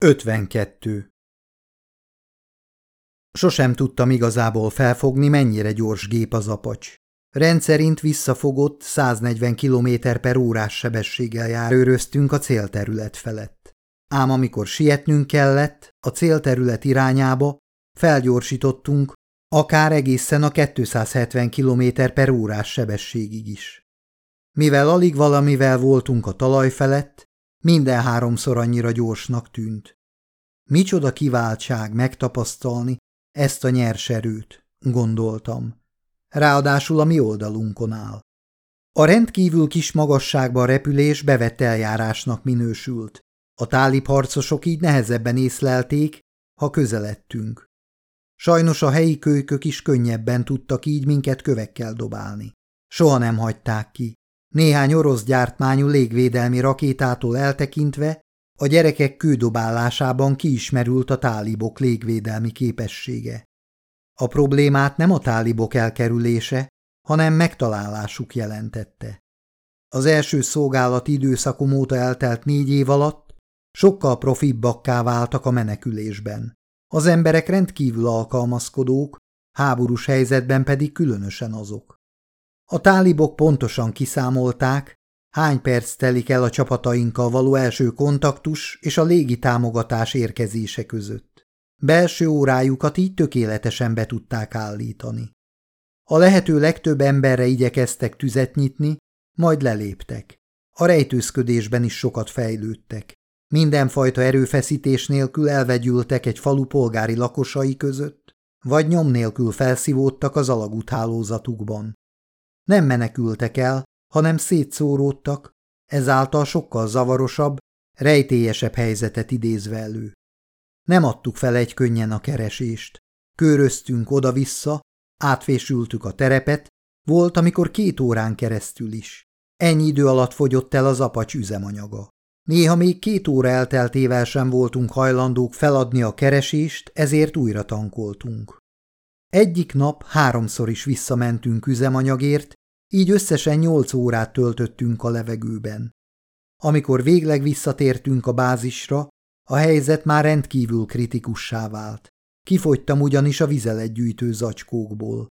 52. Sosem tudtam igazából felfogni, mennyire gyors gép az apacs. Rendszerint visszafogott 140 km per órás sebességgel járőröztünk a célterület felett. Ám amikor sietnünk kellett a célterület irányába, felgyorsítottunk, akár egészen a 270 km per órás sebességig is. Mivel alig valamivel voltunk a talaj felett, minden háromszor annyira gyorsnak tűnt. Micsoda kiváltság megtapasztalni ezt a nyers erőt, gondoltam. Ráadásul a mi oldalunkon áll. A rendkívül kis magasságban repülés bevett eljárásnak minősült. A tálib harcosok így nehezebben észlelték, ha közeledtünk. Sajnos a helyi kölykök is könnyebben tudtak így minket kövekkel dobálni. Soha nem hagyták ki. Néhány orosz gyártmányú légvédelmi rakétától eltekintve a gyerekek kődobálásában kiismerült a tálibok légvédelmi képessége. A problémát nem a tálibok elkerülése, hanem megtalálásuk jelentette. Az első szolgálati időszakom óta eltelt négy év alatt sokkal profibbakká váltak a menekülésben. Az emberek rendkívül alkalmazkodók, háborús helyzetben pedig különösen azok. A tálibok pontosan kiszámolták, hány perc telik el a csapatainkkal való első kontaktus és a légi támogatás érkezése között. Belső órájukat így tökéletesen be tudták állítani. A lehető legtöbb emberre igyekeztek tüzet nyitni, majd leléptek. A rejtőzködésben is sokat fejlődtek. Mindenfajta erőfeszítés nélkül elvegyültek egy falu polgári lakosai között, vagy nyom nélkül felszívódtak az alagúthálózatukban. Nem menekültek el, hanem szétszóródtak, ezáltal sokkal zavarosabb, rejtélyesebb helyzetet idézve elő. Nem adtuk fel egy könnyen a keresést. Köröztünk oda-vissza, átfésültük a terepet, volt, amikor két órán keresztül is. Ennyi idő alatt fogyott el az apacs üzemanyaga. Néha még két óra elteltével sem voltunk hajlandók feladni a keresést, ezért újra tankoltunk. Egyik nap háromszor is visszamentünk üzemanyagért, így összesen nyolc órát töltöttünk a levegőben. Amikor végleg visszatértünk a bázisra, a helyzet már rendkívül kritikussá vált. Kifogytam ugyanis a vizeletgyűjtő zacskókból.